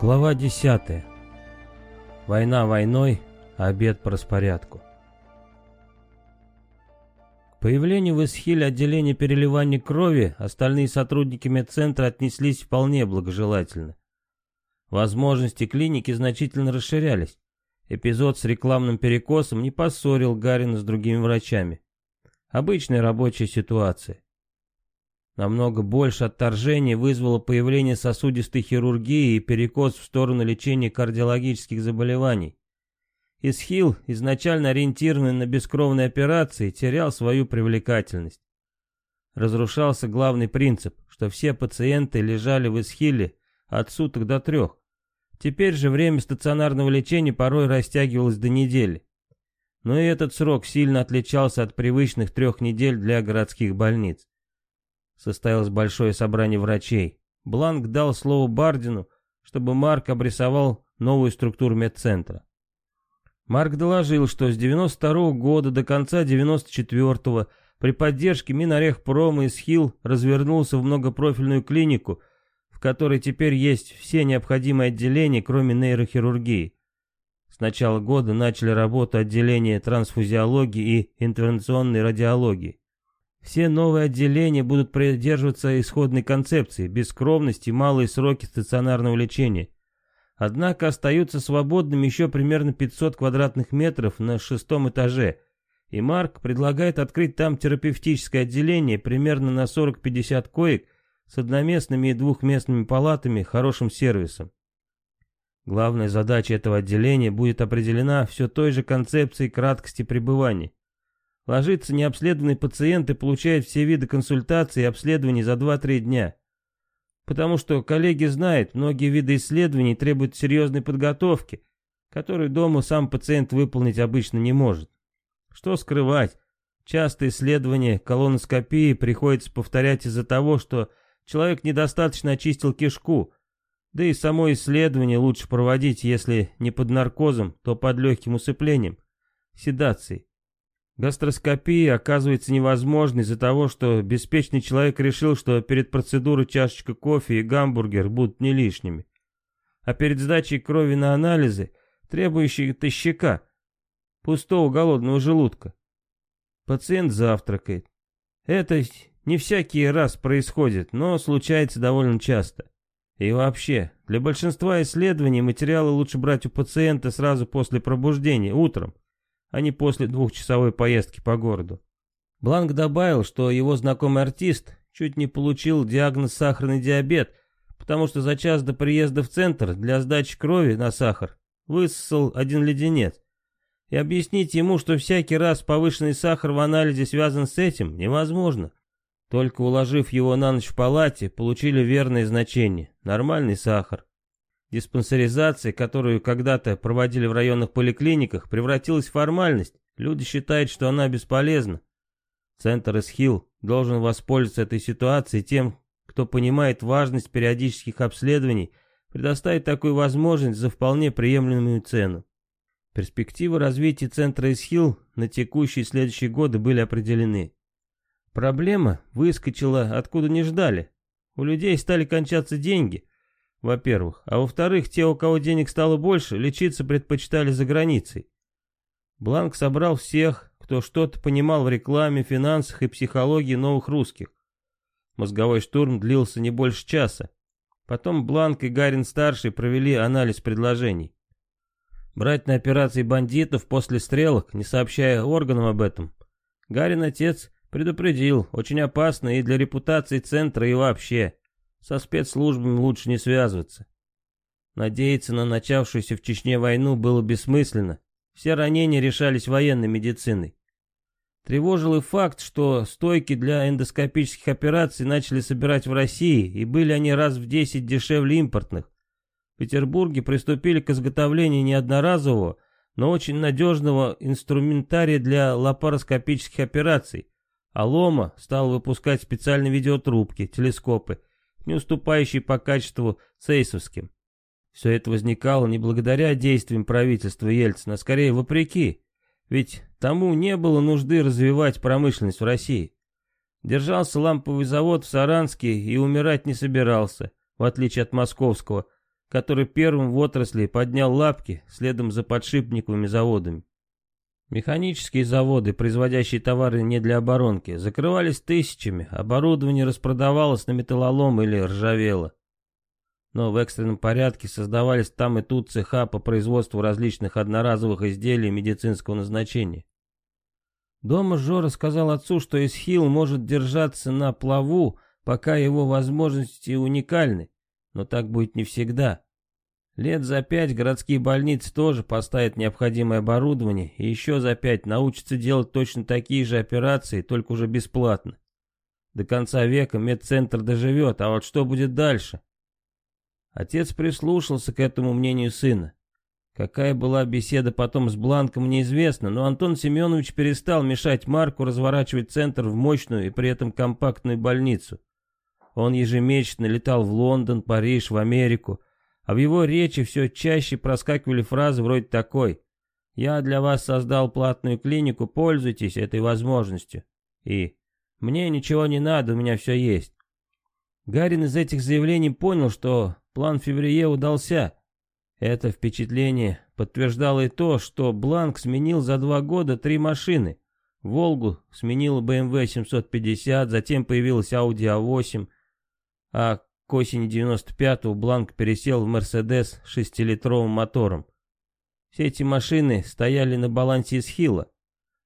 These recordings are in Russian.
Глава 10. Война войной, обед по распорядку. К появлению в Исхиле отделения переливания крови остальные сотрудники медцентра отнеслись вполне благожелательно. Возможности клиники значительно расширялись. Эпизод с рекламным перекосом не поссорил Гарина с другими врачами. Обычная рабочая ситуация. Намного больше отторжений вызвало появление сосудистой хирургии и перекос в сторону лечения кардиологических заболеваний. Исхил, изначально ориентированный на бескровные операции, терял свою привлекательность. Разрушался главный принцип, что все пациенты лежали в Исхиле от суток до трех. Теперь же время стационарного лечения порой растягивалось до недели. Но и этот срок сильно отличался от привычных трех недель для городских больниц. Состоялось большое собрание врачей. Бланк дал слово Бардину, чтобы Марк обрисовал новую структуру медцентра. Марк доложил, что с 92 -го года до конца 94-го при поддержке Минорехпрома и СХИЛ развернулся в многопрофильную клинику, в которой теперь есть все необходимые отделения, кроме нейрохирургии. С начала года начали работу отделения трансфузиологии и интервенционной радиологии. Все новые отделения будут придерживаться исходной концепции, бескровности, малые сроки стационарного лечения. Однако остаются свободными еще примерно 500 квадратных метров на шестом этаже, и Марк предлагает открыть там терапевтическое отделение примерно на 40-50 коек с одноместными и двухместными палатами, хорошим сервисом. Главная задача этого отделения будет определена все той же концепцией краткости пребывания. Ложится необследованный пациент и получает все виды консультаций и обследований за 2-3 дня. Потому что коллеги знают, многие виды исследований требуют серьезной подготовки, которую дома сам пациент выполнить обычно не может. Что скрывать, часто исследования колоноскопии приходится повторять из-за того, что человек недостаточно очистил кишку, да и само исследование лучше проводить, если не под наркозом, то под легким усыплением, седацией. Гастроскопия оказывается невозможной из-за того, что беспечный человек решил, что перед процедурой чашечка кофе и гамбургер будут не лишними. А перед сдачей крови на анализы, требующие тащака, пустого голодного желудка. Пациент завтракает. Это не всякий раз происходит, но случается довольно часто. И вообще, для большинства исследований материалы лучше брать у пациента сразу после пробуждения, утром а не после двухчасовой поездки по городу. Бланк добавил, что его знакомый артист чуть не получил диагноз сахарный диабет, потому что за час до приезда в центр для сдачи крови на сахар высосал один леденец. И объяснить ему, что всякий раз повышенный сахар в анализе связан с этим, невозможно. Только уложив его на ночь в палате, получили верное значение – нормальный сахар. Диспансеризация, которую когда-то проводили в районных поликлиниках, превратилась в формальность. Люди считают, что она бесполезна. Центр Исхил должен воспользоваться этой ситуацией тем, кто понимает важность периодических обследований, предоставить такую возможность за вполне приемлемую цену. Перспективы развития центра Исхил на текущие и следующие годы были определены. Проблема выскочила откуда не ждали. У людей стали кончаться деньги – во-первых. А во-вторых, те, у кого денег стало больше, лечиться предпочитали за границей. Бланк собрал всех, кто что-то понимал в рекламе, финансах и психологии новых русских. Мозговой штурм длился не больше часа. Потом Бланк и Гарин-старший провели анализ предложений. Брать на операции бандитов после стрелок, не сообщая органам об этом. Гарин-отец предупредил, очень опасно и для репутации центра и вообще. Со спецслужбами лучше не связываться. Надеяться на начавшуюся в Чечне войну было бессмысленно. Все ранения решались военной медициной. Тревожил и факт, что стойки для эндоскопических операций начали собирать в России, и были они раз в 10 дешевле импортных. В Петербурге приступили к изготовлению не одноразового, но очень надежного инструментария для лапароскопических операций, а Лома стал выпускать специальные видеотрубки, телескопы, не уступающий по качеству цейсовским. Все это возникало не благодаря действиям правительства Ельцина, а скорее вопреки, ведь тому не было нужды развивать промышленность в России. Держался ламповый завод в Саранске и умирать не собирался, в отличие от московского, который первым в отрасли поднял лапки следом за подшипниковыми заводами. Механические заводы, производящие товары не для оборонки, закрывались тысячами, оборудование распродавалось на металлолом или ржавело. Но в экстренном порядке создавались там и тут цеха по производству различных одноразовых изделий медицинского назначения. Дома Жора сказал отцу, что Исхил может держаться на плаву, пока его возможности уникальны, но так будет не всегда. Лет за пять городские больницы тоже поставят необходимое оборудование, и еще за пять научатся делать точно такие же операции, только уже бесплатно. До конца века медцентр доживет, а вот что будет дальше? Отец прислушался к этому мнению сына. Какая была беседа потом с Бланком, неизвестно, но Антон Семенович перестал мешать Марку разворачивать центр в мощную и при этом компактную больницу. Он ежемесячно летал в Лондон, Париж, в Америку, а в его речи все чаще проскакивали фразы вроде такой «Я для вас создал платную клинику, пользуйтесь этой возможностью» и «Мне ничего не надо, у меня все есть». Гарин из этих заявлений понял, что план Феврие удался. Это впечатление подтверждало и то, что Бланк сменил за два года три машины. Волгу сменила BMW 750, затем появилась Audi A8, а к осени 95-го Бланк пересел в Мерседес с 6-литровым мотором. Все эти машины стояли на балансе из Хилла.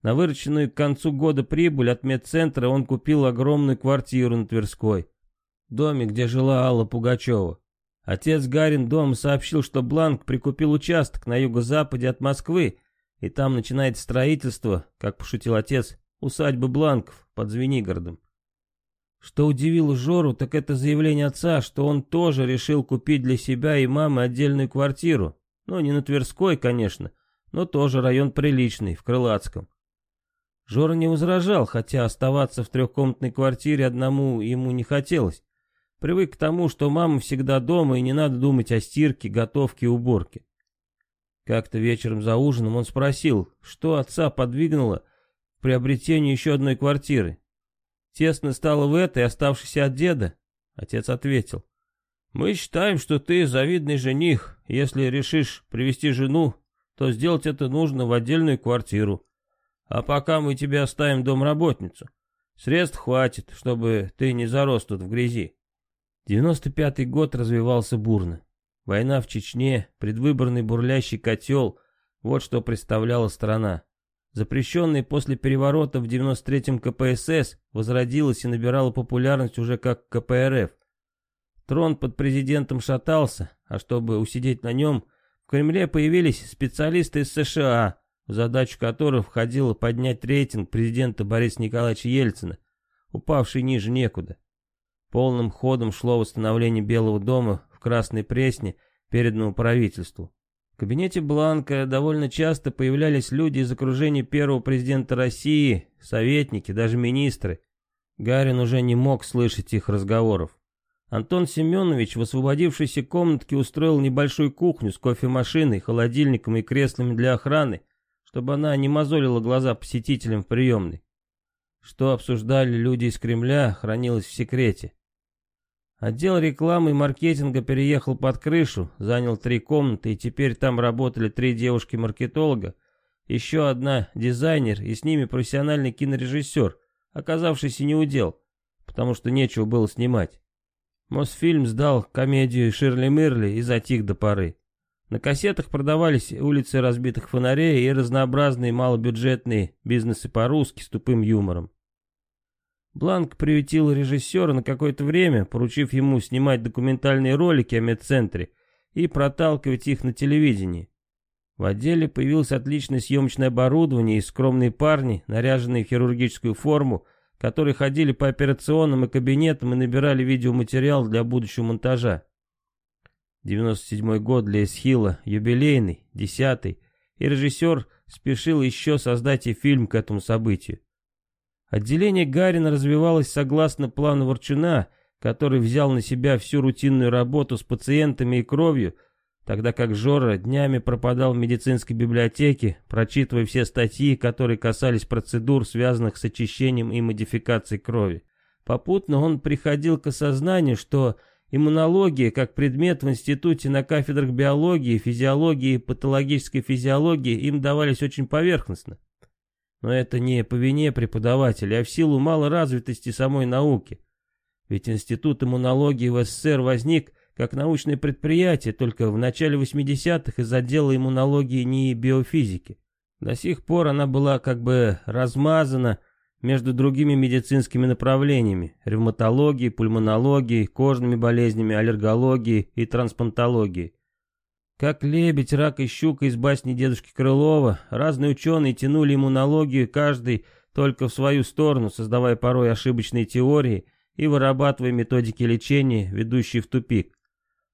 На вырученную к концу года прибыль от медцентра он купил огромную квартиру на Тверской. Доме, где жила Алла Пугачева. Отец Гарин дома сообщил, что Бланк прикупил участок на юго-западе от Москвы, и там начинается строительство, как пошутил отец, усадьбы Бланков под Звенигородом. Что удивило Жору, так это заявление отца, что он тоже решил купить для себя и мамы отдельную квартиру. Ну, не на Тверской, конечно, но тоже район приличный, в Крылатском. Жора не возражал, хотя оставаться в трехкомнатной квартире одному ему не хотелось. Привык к тому, что мама всегда дома и не надо думать о стирке, готовке и уборке. Как-то вечером за ужином он спросил, что отца подвигнуло к приобретению еще одной квартиры. Тесно стало в этой, оставшейся от деда? Отец ответил. Мы считаем, что ты завидный жених. Если решишь привести жену, то сделать это нужно в отдельную квартиру. А пока мы тебе оставим домработницу. Средств хватит, чтобы ты не зарос тут в грязи. 95-й год развивался бурно. Война в Чечне, предвыборный бурлящий котел — вот что представляла страна. Запрещенный после переворота в 93-м КПСС возродилась и набирала популярность уже как КПРФ. Трон под президентом шатался, а чтобы усидеть на нем, в Кремле появились специалисты из США, в задачу которых входило поднять рейтинг президента Бориса Николаевича Ельцина, упавший ниже некуда. Полным ходом шло восстановление Белого дома в Красной Пресне, переданному правительству. В кабинете Бланка довольно часто появлялись люди из окружения первого президента России, советники, даже министры. Гарин уже не мог слышать их разговоров. Антон Семенович в освободившейся комнатке устроил небольшую кухню с кофемашиной, холодильником и креслами для охраны, чтобы она не мозолила глаза посетителям в приемной. Что обсуждали люди из Кремля, хранилось в секрете. Отдел рекламы и маркетинга переехал под крышу, занял три комнаты, и теперь там работали три девушки-маркетолога, еще одна дизайнер и с ними профессиональный кинорежиссер, оказавшийся неудел, потому что нечего было снимать. Мосфильм сдал комедию Ширли Мырли и затих до поры. На кассетах продавались улицы разбитых фонарей и разнообразные малобюджетные бизнесы по-русски с тупым юмором. Бланк приютил режиссера на какое-то время, поручив ему снимать документальные ролики о медцентре и проталкивать их на телевидении. В отделе появилось отличное съемочное оборудование и скромные парни, наряженные в хирургическую форму, которые ходили по операционным и кабинетам и набирали видеоматериал для будущего монтажа. 97 год для Эсхила, юбилейный, десятый, и режиссер спешил еще создать и фильм к этому событию. Отделение Гарина развивалось согласно плану Ворчуна, который взял на себя всю рутинную работу с пациентами и кровью, тогда как Жора днями пропадал в медицинской библиотеке, прочитывая все статьи, которые касались процедур, связанных с очищением и модификацией крови. Попутно он приходил к осознанию, что Иммунология как предмет в институте на кафедрах биологии, физиологии и патологической физиологии им давались очень поверхностно. Но это не по вине преподавателя, а в силу малоразвитости самой науки. Ведь институт иммунологии в СССР возник как научное предприятие только в начале 80-х из отдела иммунологии НИИ биофизики. До сих пор она была как бы размазана между другими медицинскими направлениями – ревматологией, пульмонологией, кожными болезнями, аллергологией и трансплантологией. Как лебедь, рак и щука из басни дедушки Крылова, разные ученые тянули иммунологию каждый только в свою сторону, создавая порой ошибочные теории и вырабатывая методики лечения, ведущие в тупик.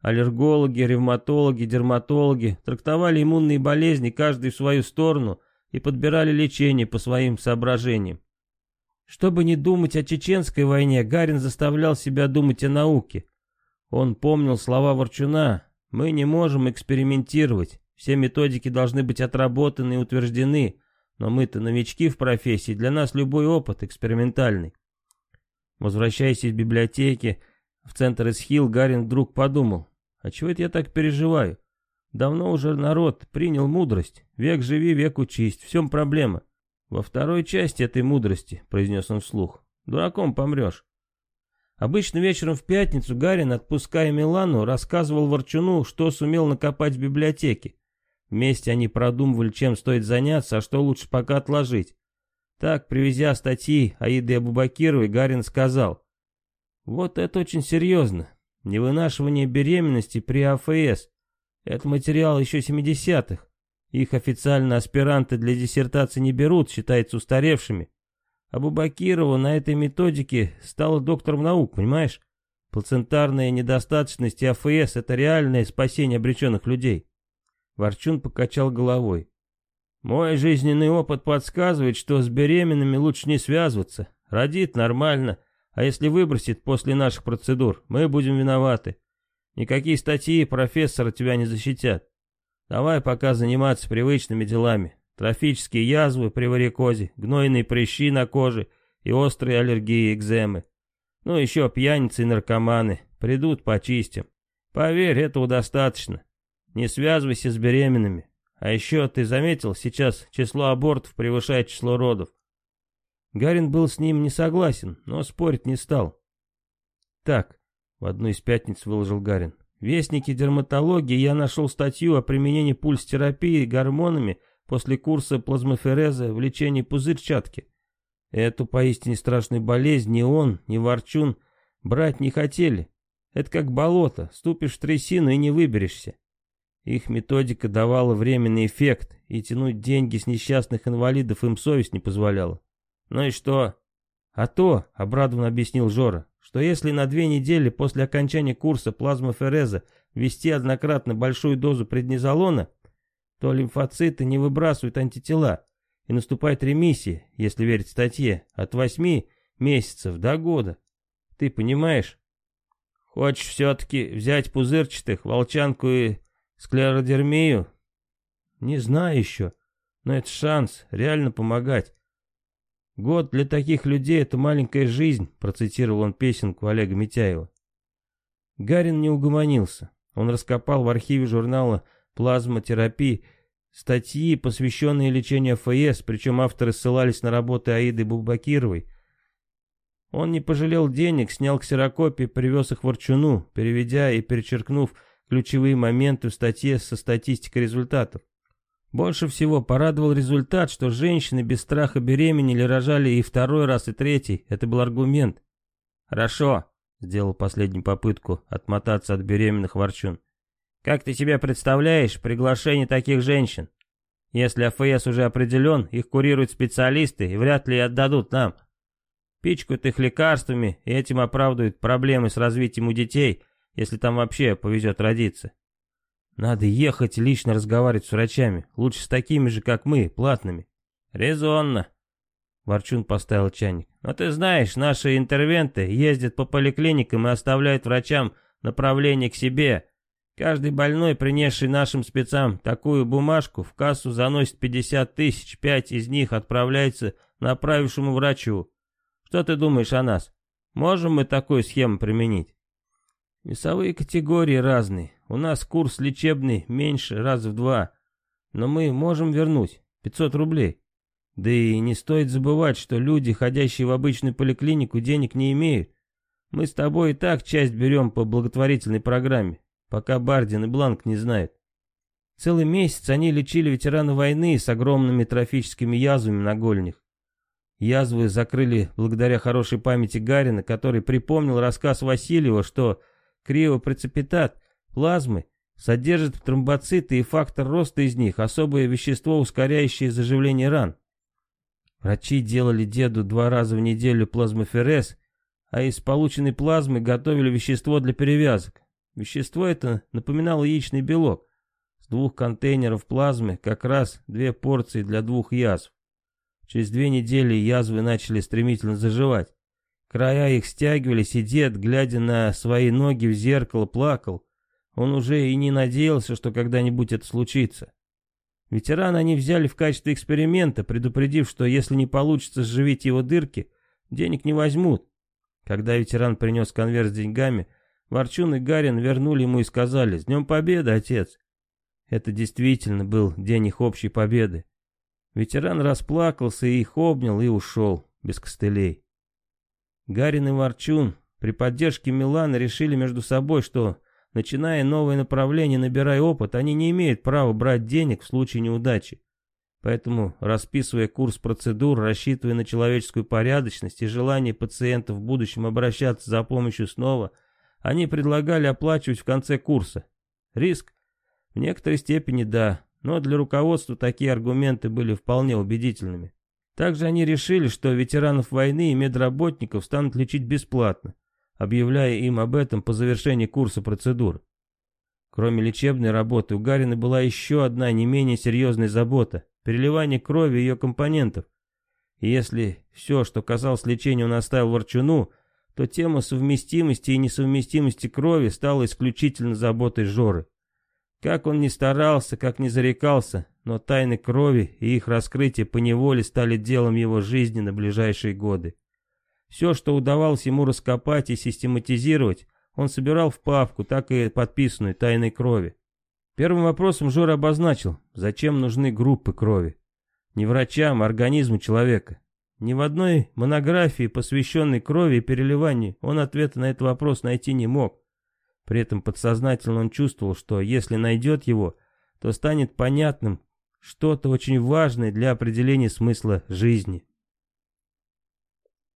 Аллергологи, ревматологи, дерматологи трактовали иммунные болезни каждый в свою сторону и подбирали лечение по своим соображениям. Чтобы не думать о чеченской войне, Гарин заставлял себя думать о науке. Он помнил слова Ворчуна «Мы не можем экспериментировать, все методики должны быть отработаны и утверждены, но мы-то новички в профессии, для нас любой опыт экспериментальный». Возвращаясь из библиотеки в центр Исхил, Гарин вдруг подумал, а чего это я так переживаю? Давно уже народ принял мудрость, век живи, век учись, в чем проблема? «Во второй части этой мудрости», — произнес он вслух, — «дураком помрешь». Обычно вечером в пятницу Гарин, отпуская Милану, рассказывал Ворчуну, что сумел накопать в библиотеке. Вместе они продумывали, чем стоит заняться, а что лучше пока отложить. Так, привезя статьи Аиды Абубакировой, Гарин сказал, «Вот это очень серьезно. Невынашивание беременности при АФС. Это материал еще 70-х. Их официально аспиранты для диссертации не берут, считается устаревшими. А Бубакирова на этой методике стала доктором наук, понимаешь? Плацентарная недостаточность и АФС – это реальное спасение обреченных людей. Ворчун покачал головой. Мой жизненный опыт подсказывает, что с беременными лучше не связываться. Родит нормально, а если выбросит после наших процедур, мы будем виноваты. Никакие статьи профессора тебя не защитят. Давай пока заниматься привычными делами. Трофические язвы при варикозе, гнойные прыщи на коже и острые аллергии экземы. Ну еще пьяницы и наркоманы. Придут, почистим. Поверь, этого достаточно. Не связывайся с беременными. А еще, ты заметил, сейчас число абортов превышает число родов. Гарин был с ним не согласен, но спорить не стал. Так, в одну из пятниц выложил Гарин. В Вестнике дерматологии я нашел статью о применении пульс-терапии гормонами после курса плазмофереза в лечении пузырчатки. Эту поистине страшную болезнь ни он, ни Ворчун брать не хотели. Это как болото, ступишь в трясину и не выберешься. Их методика давала временный эффект, и тянуть деньги с несчастных инвалидов им совесть не позволяла. Ну и что? А то, обрадованно объяснил Жора, что если на две недели после окончания курса плазмофереза ввести однократно большую дозу преднизолона, то лимфоциты не выбрасывают антитела, и наступает ремиссия, если верить статье, от 8 месяцев до года. Ты понимаешь? Хочешь все-таки взять пузырчатых, волчанку и склеродермию? Не знаю еще, но это шанс реально помогать. «Год для таких людей — это маленькая жизнь», — процитировал он песенку Олега Митяева. Гарин не угомонился. Он раскопал в архиве журнала «Плазмотерапии» статьи, посвященные лечению ФС, причем авторы ссылались на работы Аиды Бубакировой. Он не пожалел денег, снял ксерокопии, привез их Ворчуну, переведя и перечеркнув ключевые моменты в статье со статистикой результатов. Больше всего порадовал результат, что женщины без страха беременели, рожали и второй раз, и третий. Это был аргумент. «Хорошо», — сделал последнюю попытку отмотаться от беременных ворчун. «Как ты себе представляешь приглашение таких женщин? Если АФС уже определен, их курируют специалисты и вряд ли отдадут нам. Пичкают их лекарствами и этим оправдывают проблемы с развитием у детей, если там вообще повезет родиться. Надо ехать лично разговаривать с врачами, лучше с такими же, как мы, платными. Резонно. Ворчун поставил чайник. Но ты знаешь, наши интервенты ездят по поликлиникам и оставляют врачам направление к себе. Каждый больной, принесший нашим спецам такую бумажку, в кассу заносит 50 тысяч, пять из них отправляется направившему врачу. Что ты думаешь о нас? Можем мы такую схему применить? Весовые категории разные. У нас курс лечебный меньше раз в два. Но мы можем вернуть 500 рублей. Да и не стоит забывать, что люди, ходящие в обычную поликлинику, денег не имеют. Мы с тобой и так часть берем по благотворительной программе, пока Бардин и Бланк не знают. Целый месяц они лечили ветерана войны с огромными трофическими язвами на голенях. Язвы закрыли благодаря хорошей памяти Гарина, который припомнил рассказ Васильева, что криопрецепитат плазмы содержит тромбоциты и фактор роста из них, особое вещество, ускоряющее заживление ран. Врачи делали деду два раза в неделю плазмоферез, а из полученной плазмы готовили вещество для перевязок. Вещество это напоминало яичный белок. С двух контейнеров плазмы как раз две порции для двух язв. Через две недели язвы начали стремительно заживать. Края их стягивались, и дед, глядя на свои ноги в зеркало, плакал. Он уже и не надеялся, что когда-нибудь это случится. Ветерана они взяли в качестве эксперимента, предупредив, что если не получится сживить его дырки, денег не возьмут. Когда ветеран принес конверт с деньгами, Ворчун и Гарин вернули ему и сказали «С Днем Победы, отец!». Это действительно был день их общей победы. Ветеран расплакался и их обнял и ушел, без костылей. Гарин и Ворчун при поддержке Милана решили между собой, что Начиная новое направление, набирая опыт, они не имеют права брать денег в случае неудачи. Поэтому, расписывая курс процедур, рассчитывая на человеческую порядочность и желание пациентов в будущем обращаться за помощью снова, они предлагали оплачивать в конце курса. Риск? В некоторой степени да, но для руководства такие аргументы были вполне убедительными. Также они решили, что ветеранов войны и медработников станут лечить бесплатно объявляя им об этом по завершении курса процедур. Кроме лечебной работы, у Гарина была еще одна не менее серьезная забота – переливание крови и ее компонентов. И если все, что касалось лечения, он оставил Ворчуну, то тема совместимости и несовместимости крови стала исключительно заботой Жоры. Как он ни старался, как ни зарекался, но тайны крови и их раскрытие поневоле стали делом его жизни на ближайшие годы. Все, что удавалось ему раскопать и систематизировать, он собирал в папку, так и подписанную тайной крови. Первым вопросом Жора обозначил, зачем нужны группы крови. Не врачам, а организму человека. Ни в одной монографии, посвященной крови и переливанию, он ответа на этот вопрос найти не мог. При этом подсознательно он чувствовал, что если найдет его, то станет понятным что-то очень важное для определения смысла жизни.